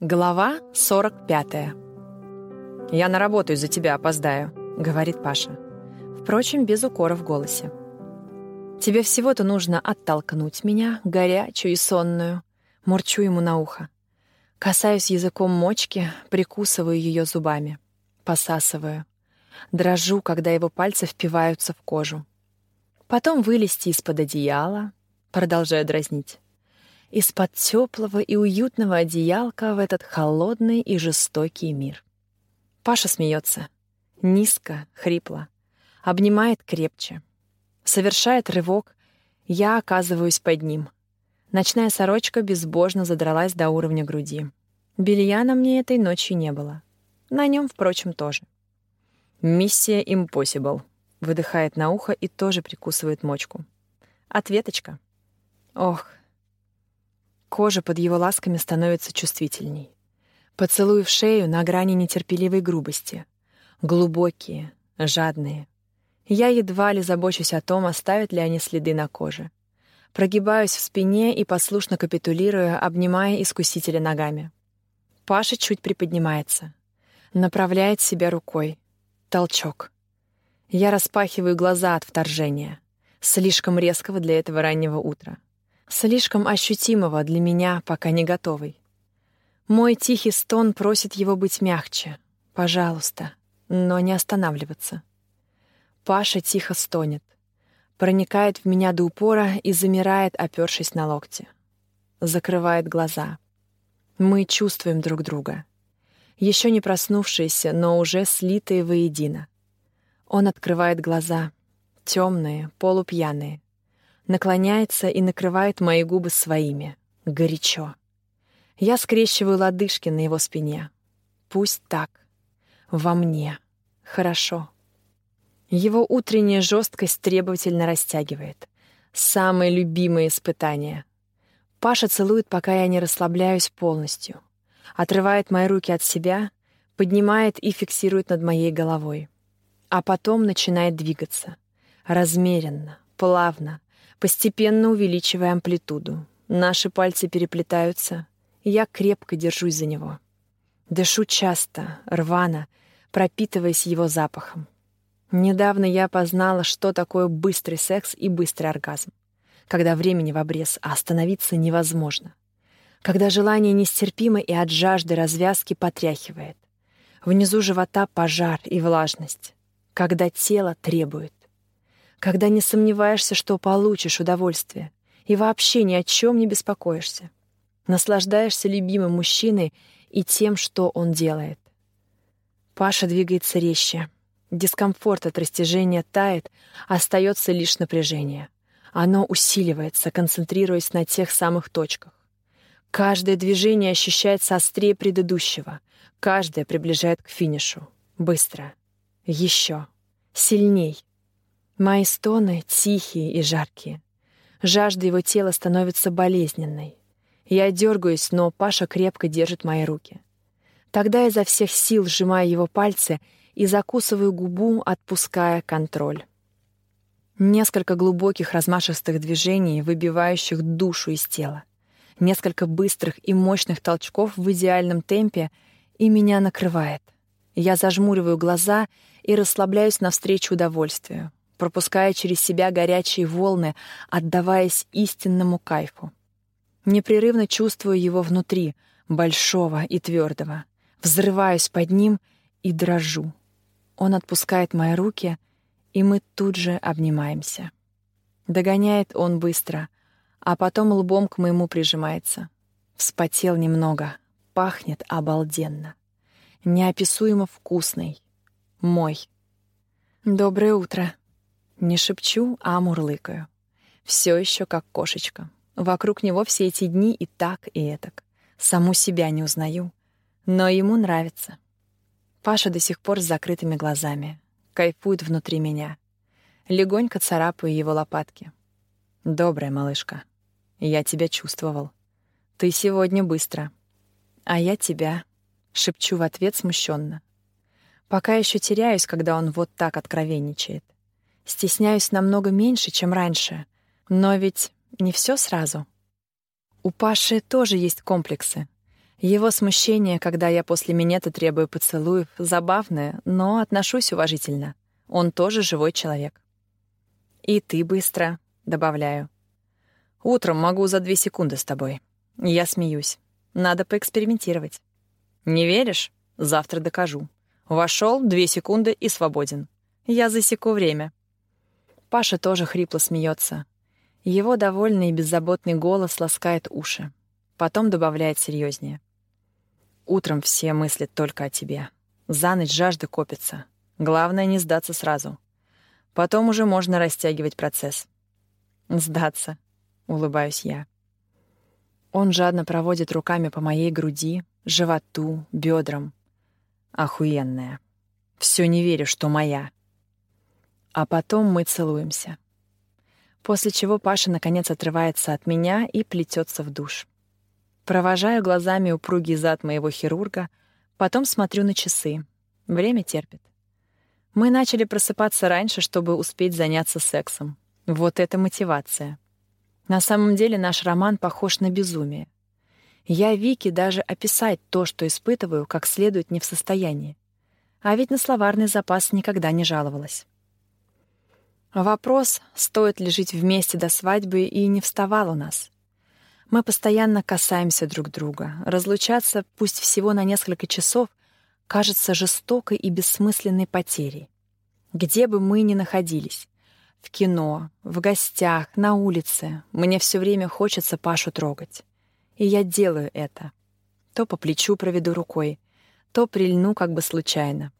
Глава 45. «Я на работу из-за тебя опоздаю», — говорит Паша. Впрочем, без укора в голосе. «Тебе всего-то нужно оттолкнуть меня, горячую и сонную». Мурчу ему на ухо. Касаюсь языком мочки, прикусываю ее зубами. Посасываю. Дрожу, когда его пальцы впиваются в кожу. Потом вылезти из-под одеяла, продолжаю дразнить из-под теплого и уютного одеялка в этот холодный и жестокий мир. Паша смеется. Низко, хрипло. Обнимает крепче. Совершает рывок. Я оказываюсь под ним. Ночная сорочка безбожно задралась до уровня груди. Белья на мне этой ночью не было. На нем, впрочем, тоже. «Миссия Impossible», — выдыхает на ухо и тоже прикусывает мочку. Ответочка. Ох, Кожа под его ласками становится чувствительней. Поцелуи в шею на грани нетерпеливой грубости. Глубокие, жадные. Я едва ли забочусь о том, оставят ли они следы на коже. Прогибаюсь в спине и послушно капитулирую, обнимая искусителя ногами. Паша чуть приподнимается. Направляет себя рукой. Толчок. Я распахиваю глаза от вторжения. Слишком резкого для этого раннего утра слишком ощутимого для меня, пока не готовый. Мой тихий стон просит его быть мягче. Пожалуйста, но не останавливаться. Паша тихо стонет, проникает в меня до упора и замирает, опёршись на локти. Закрывает глаза. Мы чувствуем друг друга. Еще не проснувшиеся, но уже слитые воедино. Он открывает глаза, темные, полупьяные наклоняется и накрывает мои губы своими. Горячо. Я скрещиваю лодыжки на его спине. Пусть так. Во мне. Хорошо. Его утренняя жесткость требовательно растягивает. Самое любимое испытание. Паша целует, пока я не расслабляюсь полностью. Отрывает мои руки от себя, поднимает и фиксирует над моей головой. А потом начинает двигаться. Размеренно, плавно, постепенно увеличивая амплитуду. Наши пальцы переплетаются, я крепко держусь за него. Дышу часто, рвано, пропитываясь его запахом. Недавно я познала, что такое быстрый секс и быстрый оргазм. Когда времени в обрез, а остановиться невозможно. Когда желание нестерпимо и от жажды развязки потряхивает. Внизу живота пожар и влажность. Когда тело требует когда не сомневаешься, что получишь удовольствие, и вообще ни о чем не беспокоишься. Наслаждаешься любимым мужчиной и тем, что он делает. Паша двигается резче. Дискомфорт от растяжения тает, остается лишь напряжение. Оно усиливается, концентрируясь на тех самых точках. Каждое движение ощущается острее предыдущего, каждое приближает к финишу. Быстро. Еще. Сильней. Мои стоны тихие и жаркие. Жажда его тела становится болезненной. Я дергаюсь, но Паша крепко держит мои руки. Тогда изо всех сил сжимаю его пальцы и закусываю губу, отпуская контроль. Несколько глубоких размашистых движений, выбивающих душу из тела. Несколько быстрых и мощных толчков в идеальном темпе, и меня накрывает. Я зажмуриваю глаза и расслабляюсь навстречу удовольствию пропуская через себя горячие волны, отдаваясь истинному кайфу. Непрерывно чувствую его внутри, большого и твердого. Взрываюсь под ним и дрожу. Он отпускает мои руки, и мы тут же обнимаемся. Догоняет он быстро, а потом лбом к моему прижимается. Вспотел немного, пахнет обалденно. Неописуемо вкусный. Мой. «Доброе утро», не шепчу, а мурлыкаю. Все еще как кошечка. Вокруг него все эти дни и так, и этак. Саму себя не узнаю. Но ему нравится. Паша до сих пор с закрытыми глазами. Кайфует внутри меня. Легонько царапаю его лопатки. «Добрая малышка. Я тебя чувствовал. Ты сегодня быстро. А я тебя...» — шепчу в ответ смущенно. Пока еще теряюсь, когда он вот так откровенничает. Стесняюсь намного меньше, чем раньше. Но ведь не все сразу. У Паши тоже есть комплексы. Его смущение, когда я после минета требую поцелуев, забавное, но отношусь уважительно. Он тоже живой человек. «И ты быстро», — добавляю. «Утром могу за две секунды с тобой». Я смеюсь. Надо поэкспериментировать. Не веришь? Завтра докажу. Вошел, две секунды и свободен. Я засеку время. Паша тоже хрипло смеется. Его довольный и беззаботный голос ласкает уши. Потом добавляет серьезнее. Утром все мыслят только о тебе. За ночь жажда копится. Главное — не сдаться сразу. Потом уже можно растягивать процесс. «Сдаться», — улыбаюсь я. Он жадно проводит руками по моей груди, животу, бедрам. Охуенная. Все не верю, что моя. А потом мы целуемся. После чего Паша наконец отрывается от меня и плетется в душ. Провожаю глазами упругий зад моего хирурга, потом смотрю на часы. Время терпит. Мы начали просыпаться раньше, чтобы успеть заняться сексом. Вот это мотивация. На самом деле наш роман похож на безумие. Я Вики даже описать то, что испытываю, как следует не в состоянии. А ведь на словарный запас никогда не жаловалась. Вопрос, стоит ли жить вместе до свадьбы, и не вставал у нас. Мы постоянно касаемся друг друга. Разлучаться, пусть всего на несколько часов, кажется жестокой и бессмысленной потерей. Где бы мы ни находились, в кино, в гостях, на улице. Мне все время хочется Пашу трогать. И я делаю это. То по плечу проведу рукой, то прильну как бы случайно.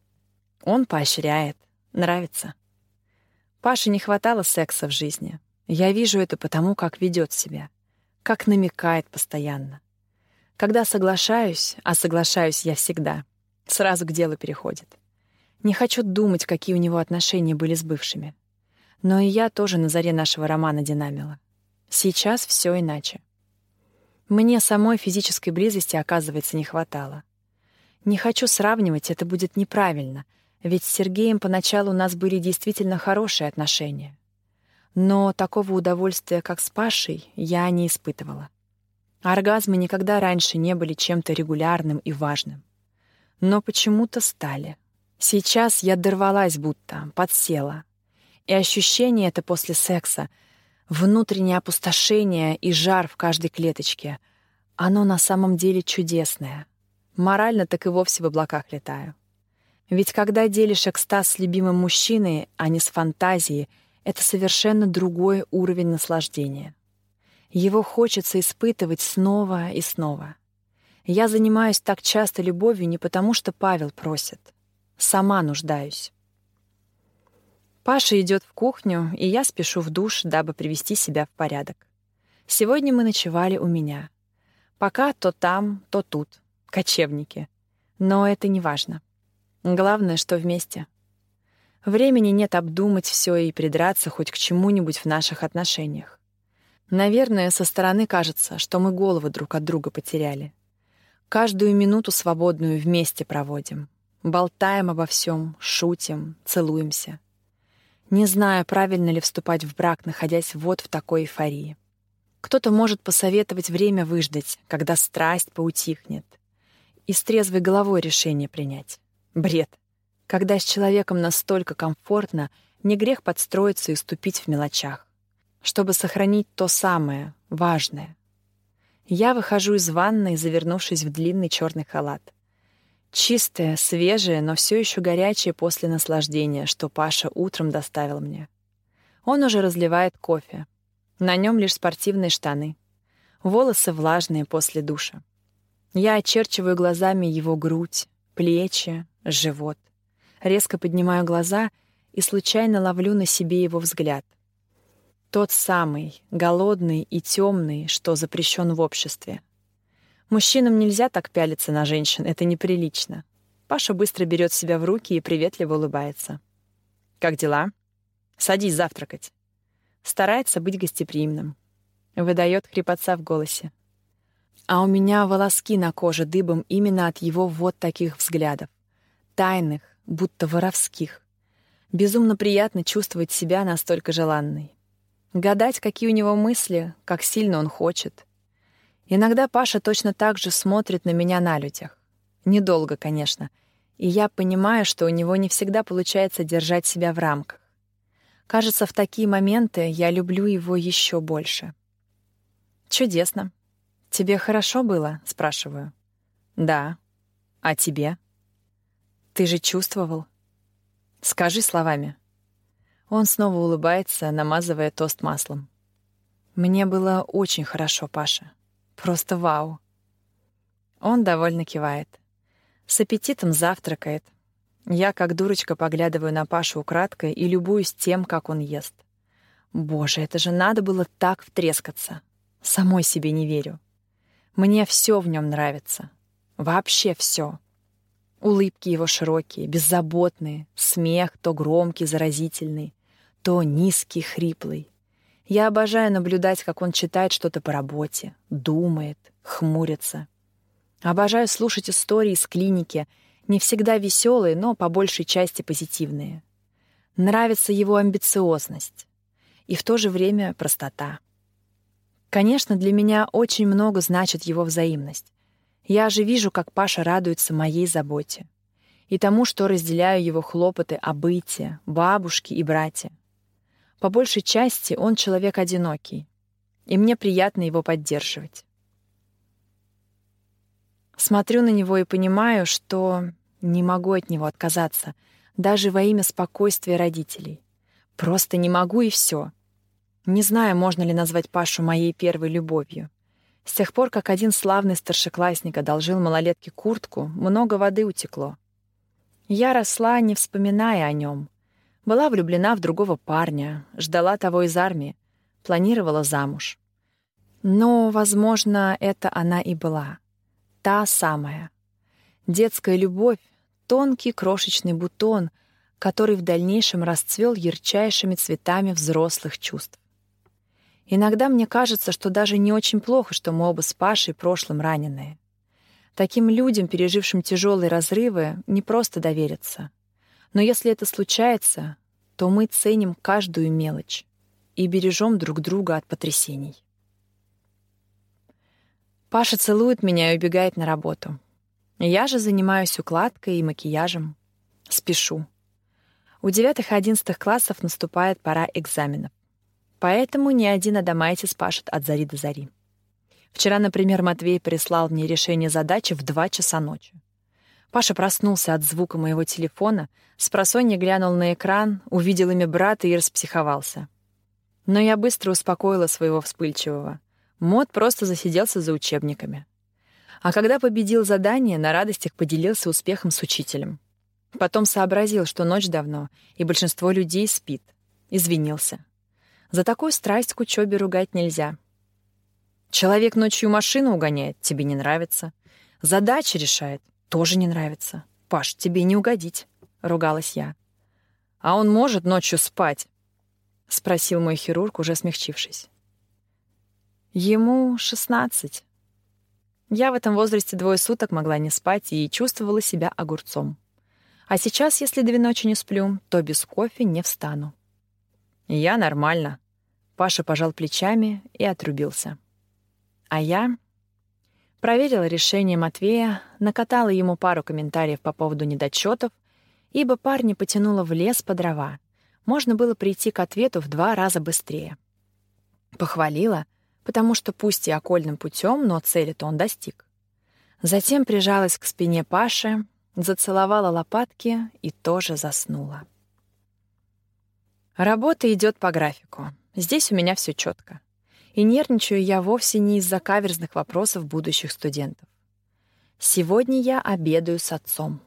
Он поощряет. Нравится. Паше не хватало секса в жизни. Я вижу это потому, как ведет себя. Как намекает постоянно. Когда соглашаюсь, а соглашаюсь я всегда, сразу к делу переходит. Не хочу думать, какие у него отношения были с бывшими. Но и я тоже на заре нашего романа динамила. Сейчас все иначе. Мне самой физической близости, оказывается, не хватало. Не хочу сравнивать, это будет неправильно, ведь с Сергеем поначалу у нас были действительно хорошие отношения. Но такого удовольствия, как с Пашей, я не испытывала. Оргазмы никогда раньше не были чем-то регулярным и важным. Но почему-то стали. Сейчас я дорвалась будто, подсела, и ощущение это после секса, внутреннее опустошение и жар в каждой клеточке, оно на самом деле чудесное. Морально так и вовсе в облаках летаю. Ведь когда делишь экстаз с любимым мужчиной, а не с фантазией, это совершенно другой уровень наслаждения. Его хочется испытывать снова и снова. Я занимаюсь так часто любовью не потому, что Павел просит. Сама нуждаюсь. Паша идет в кухню, и я спешу в душ, дабы привести себя в порядок. Сегодня мы ночевали у меня. Пока то там, то тут. Кочевники. Но это не важно. Главное, что вместе. Времени нет обдумать все и придраться хоть к чему-нибудь в наших отношениях. Наверное, со стороны кажется, что мы головы друг от друга потеряли. Каждую минуту свободную вместе проводим. Болтаем обо всем, шутим, целуемся — не знаю, правильно ли вступать в брак, находясь вот в такой эйфории. Кто-то может посоветовать время выждать, когда страсть поутихнет, и с трезвой головой решение принять. Бред. Когда с человеком настолько комфортно, не грех подстроиться и ступить в мелочах, чтобы сохранить то самое, важное. Я выхожу из ванной, завернувшись в длинный черный халат. Чистое, свежее, но все еще горячее после наслаждения, что Паша утром доставил мне. Он уже разливает кофе. На нем лишь спортивные штаны. Волосы влажные после душа. Я очерчиваю глазами его грудь, плечи, живот. Резко поднимаю глаза и случайно ловлю на себе его взгляд. Тот самый, голодный и темный, что запрещен в обществе. Мужчинам нельзя так пялиться на женщин, это неприлично. Паша быстро берет себя в руки и приветливо улыбается. «Как дела?» «Садись завтракать». Старается быть гостеприимным. Выдает хрипотца в голосе. А у меня волоски на коже дыбом именно от его вот таких взглядов. Тайных, будто воровских. Безумно приятно чувствовать себя настолько желанной. Гадать, какие у него мысли, как сильно он хочет. Иногда Паша точно так же смотрит на меня на людях. Недолго, конечно. И я понимаю, что у него не всегда получается держать себя в рамках. Кажется, в такие моменты я люблю его еще больше. «Чудесно. Тебе хорошо было?» — спрашиваю. «Да. А тебе?» «Ты же чувствовал?» «Скажи словами». Он снова улыбается, намазывая тост маслом. «Мне было очень хорошо, Паша. Просто вау». Он довольно кивает. С аппетитом завтракает. Я, как дурочка, поглядываю на Пашу украдкой и любуюсь тем, как он ест. Боже, это же надо было так втрескаться. Самой себе не верю. Мне все в нем нравится. Вообще все. Улыбки его широкие, беззаботные, смех то громкий, заразительный, то низкий, хриплый. Я обожаю наблюдать, как он читает что-то по работе, думает, хмурится. Обожаю слушать истории из клиники, не всегда веселые, но по большей части позитивные. Нравится его амбициозность и в то же время простота. Конечно, для меня очень много значит его взаимность. Я же вижу, как Паша радуется моей заботе и тому, что разделяю его хлопоты о быте, бабушке и брате. По большей части он человек одинокий, и мне приятно его поддерживать. Смотрю на него и понимаю, что не могу от него отказаться, даже во имя спокойствия родителей. Просто не могу и все. Не знаю, можно ли назвать Пашу моей первой любовью. С тех пор, как один славный старшеклассник одолжил малолетке куртку, много воды утекло. Я росла, не вспоминая о нем. Была влюблена в другого парня, ждала того из армии, планировала замуж. Но, возможно, это она и была. Та самая. Детская любовь — тонкий крошечный бутон, который в дальнейшем расцвел ярчайшими цветами взрослых чувств. Иногда мне кажется, что даже не очень плохо, что мы оба с Пашей прошлым раненые. Таким людям, пережившим тяжелые разрывы, не просто довериться. Но если это случается, то мы ценим каждую мелочь и бережем друг друга от потрясений. Паша целует меня и убегает на работу. Я же занимаюсь укладкой и макияжем. Спешу. У девятых и одиннадцатых классов наступает пора экзаменов. Поэтому ни один адамайтис пашет от зари до зари. Вчера, например, Матвей прислал мне решение задачи в два часа ночи. Паша проснулся от звука моего телефона, с просонья глянул на экран, увидел имя брата и распсиховался. Но я быстро успокоила своего вспыльчивого. Мод просто засиделся за учебниками. А когда победил задание, на радостях поделился успехом с учителем. Потом сообразил, что ночь давно, и большинство людей спит. Извинился. За такую страсть к учебе ругать нельзя. Человек ночью машину угоняет, тебе не нравится. Задачи решает, тоже не нравится. Паш, тебе не угодить, ругалась я. А он может ночью спать? спросил мой хирург, уже смягчившись. Ему шестнадцать. Я в этом возрасте двое суток могла не спать и чувствовала себя огурцом. А сейчас, если две ночи не сплю, то без кофе не встану. Я нормально. Паша пожал плечами и отрубился. А я проверила решение Матвея, накатала ему пару комментариев по поводу недочетов, ибо парня потянуло в лес по дрова. Можно было прийти к ответу в два раза быстрее. Похвалила, потому что пусть и окольным путем, но цели-то он достиг. Затем прижалась к спине Паши, зацеловала лопатки и тоже заснула. Работа идет по графику. Здесь у меня все четко. И нервничаю я вовсе не из-за каверзных вопросов будущих студентов. Сегодня я обедаю с отцом.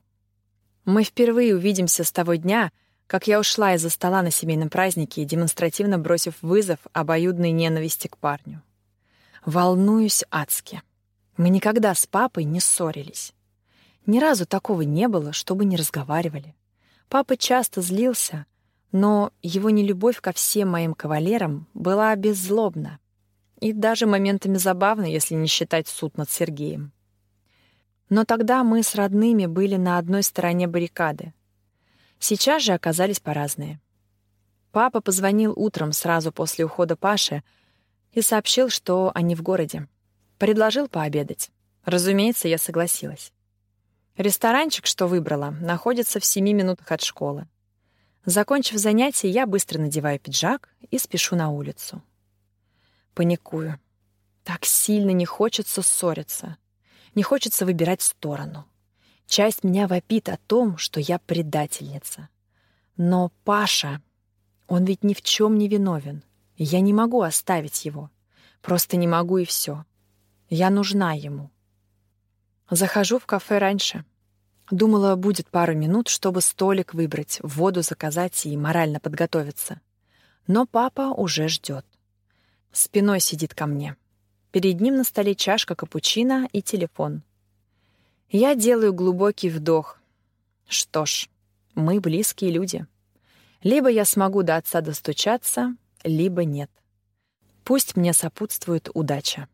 Мы впервые увидимся с того дня, как я ушла из-за стола на семейном празднике, демонстративно бросив вызов обоюдной ненависти к парню. Волнуюсь адски. Мы никогда с папой не ссорились. Ни разу такого не было, чтобы не разговаривали. Папа часто злился, но его нелюбовь ко всем моим кавалерам была беззлобна и даже моментами забавна, если не считать суд над Сергеем. Но тогда мы с родными были на одной стороне баррикады. Сейчас же оказались по-разные. Папа позвонил утром сразу после ухода Паши и сообщил, что они в городе. Предложил пообедать. Разумеется, я согласилась. Ресторанчик, что выбрала, находится в семи минутах от школы. Закончив занятие, я быстро надеваю пиджак и спешу на улицу. Паникую. Так сильно не хочется ссориться. Не хочется выбирать сторону. Часть меня вопит о том, что я предательница. Но Паша, он ведь ни в чем не виновен. Я не могу оставить его. Просто не могу и все. Я нужна ему. Захожу в кафе раньше. Думала, будет пару минут, чтобы столик выбрать, воду заказать и морально подготовиться. Но папа уже ждет. Спиной сидит ко мне. Перед ним на столе чашка капучино и телефон. Я делаю глубокий вдох. Что ж, мы близкие люди. Либо я смогу до отца достучаться, либо нет. Пусть мне сопутствует удача.